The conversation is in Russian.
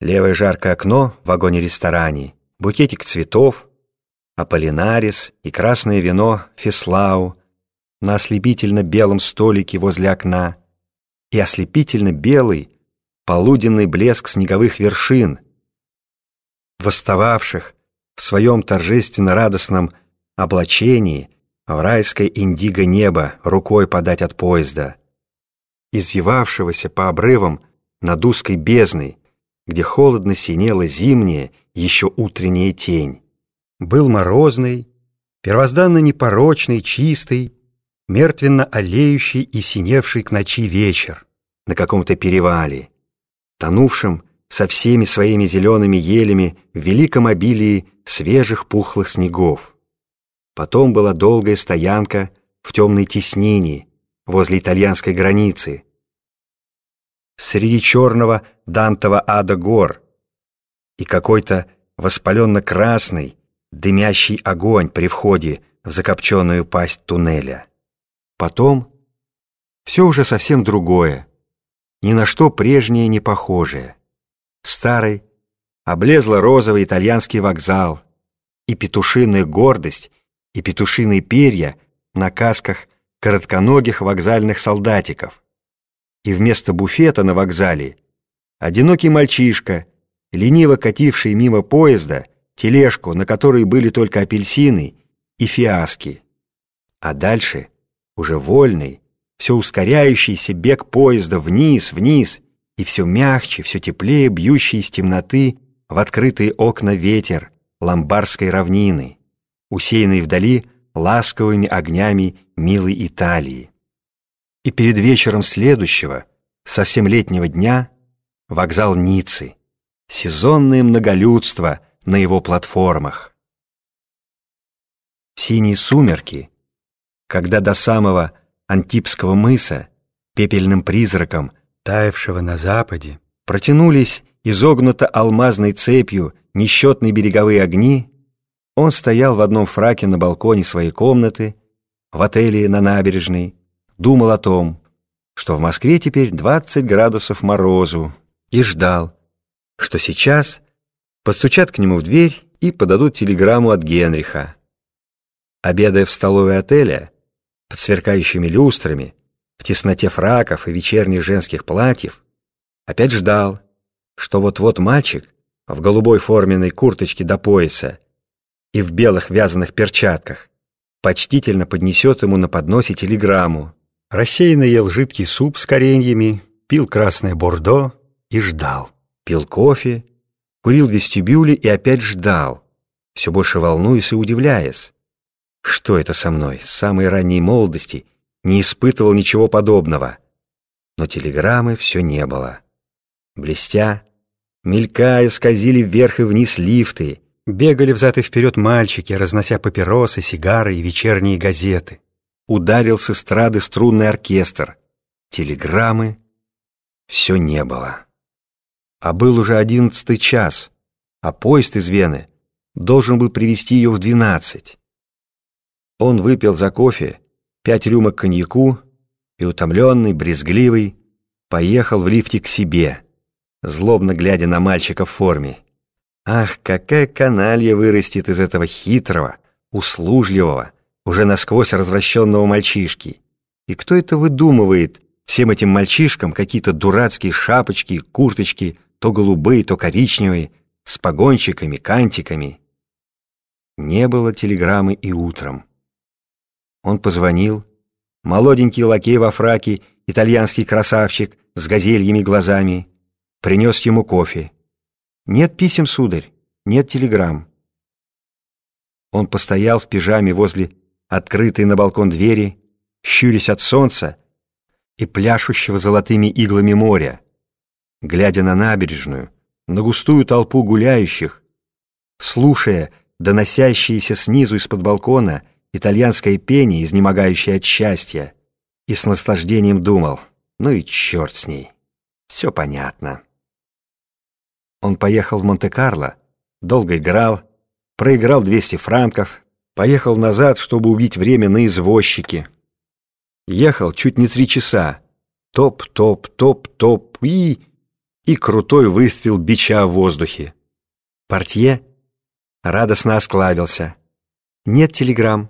Левое жаркое окно в вагоне-ресторане, букетик цветов, аполлинарис и красное вино феслау на ослепительно-белом столике возле окна и ослепительно-белый полуденный блеск снеговых вершин, восстававших в своем торжественно-радостном облачении в райское индиго небо рукой подать от поезда, извивавшегося по обрывам над узкой бездной, где холодно синела зимняя, еще утренняя тень. Был морозный, первозданно непорочный, чистый, мертвенно олеющий и синевший к ночи вечер на каком-то перевале, тонувшем со всеми своими зелеными елями в великом обилии свежих пухлых снегов. Потом была долгая стоянка в темной теснине возле итальянской границы, среди черного Дантова ада гор и какой-то воспаленно-красный, дымящий огонь при входе в закопченную пасть туннеля. Потом все уже совсем другое, ни на что прежнее не похожее. Старый, облезло-розовый итальянский вокзал и петушиная гордость, и петушиные перья на касках коротконогих вокзальных солдатиков, и вместо буфета на вокзале одинокий мальчишка, лениво кативший мимо поезда тележку, на которой были только апельсины и фиаски. А дальше уже вольный, все ускоряющийся бег поезда вниз, вниз, и все мягче, все теплее бьющий из темноты в открытые окна ветер ломбарской равнины, усеянный вдали ласковыми огнями милой Италии. И перед вечером следующего, совсем летнего дня, вокзал Ниццы, сезонное многолюдство на его платформах. Синие сумерки, когда до самого Антипского мыса, пепельным призраком, таявшего на западе, протянулись изогнуто алмазной цепью несчетные береговые огни, он стоял в одном фраке на балконе своей комнаты, в отеле на набережной, думал о том, что в Москве теперь 20 градусов морозу, и ждал, что сейчас постучат к нему в дверь и подадут телеграмму от Генриха. Обедая в столовой отеля, под сверкающими люстрами, в тесноте фраков и вечерних женских платьев, опять ждал, что вот-вот мальчик в голубой форменной курточке до пояса и в белых вязаных перчатках почтительно поднесет ему на подносе телеграмму, Рассеянно ел жидкий суп с кореньями, пил красное бордо и ждал. Пил кофе, курил в вестибюле и опять ждал, все больше волнуясь и удивляясь. Что это со мной? С самой ранней молодости не испытывал ничего подобного. Но телеграммы все не было. Блестя, мелькая, скользили вверх и вниз лифты, бегали взад и вперед мальчики, разнося папиросы, сигары и вечерние газеты ударил с эстрады струнный оркестр. Телеграммы все не было. А был уже одиннадцатый час, а поезд из Вены должен был привести ее в двенадцать. Он выпил за кофе пять рюмок коньяку и, утомленный, брезгливый, поехал в лифте к себе, злобно глядя на мальчика в форме. Ах, какая каналья вырастет из этого хитрого, услужливого, уже насквозь развращенного мальчишки. И кто это выдумывает всем этим мальчишкам какие-то дурацкие шапочки, курточки, то голубые, то коричневые, с погончиками, кантиками? Не было телеграммы и утром. Он позвонил. Молоденький лакей во фраке, итальянский красавчик с газельями глазами, принес ему кофе. «Нет писем, сударь, нет телеграмм». Он постоял в пижаме возле открытые на балкон двери, щурясь от солнца и пляшущего золотыми иглами моря, глядя на набережную, на густую толпу гуляющих, слушая доносящееся снизу из-под балкона итальянское пение, изнемогающее от счастья, и с наслаждением думал, ну и черт с ней, все понятно. Он поехал в Монте-Карло, долго играл, проиграл 200 франков, Поехал назад, чтобы убить время на извозчике. Ехал чуть не три часа. Топ-топ-топ-топ и... и крутой выстрел бича в воздухе. Портье радостно осклабился. «Нет телеграмм».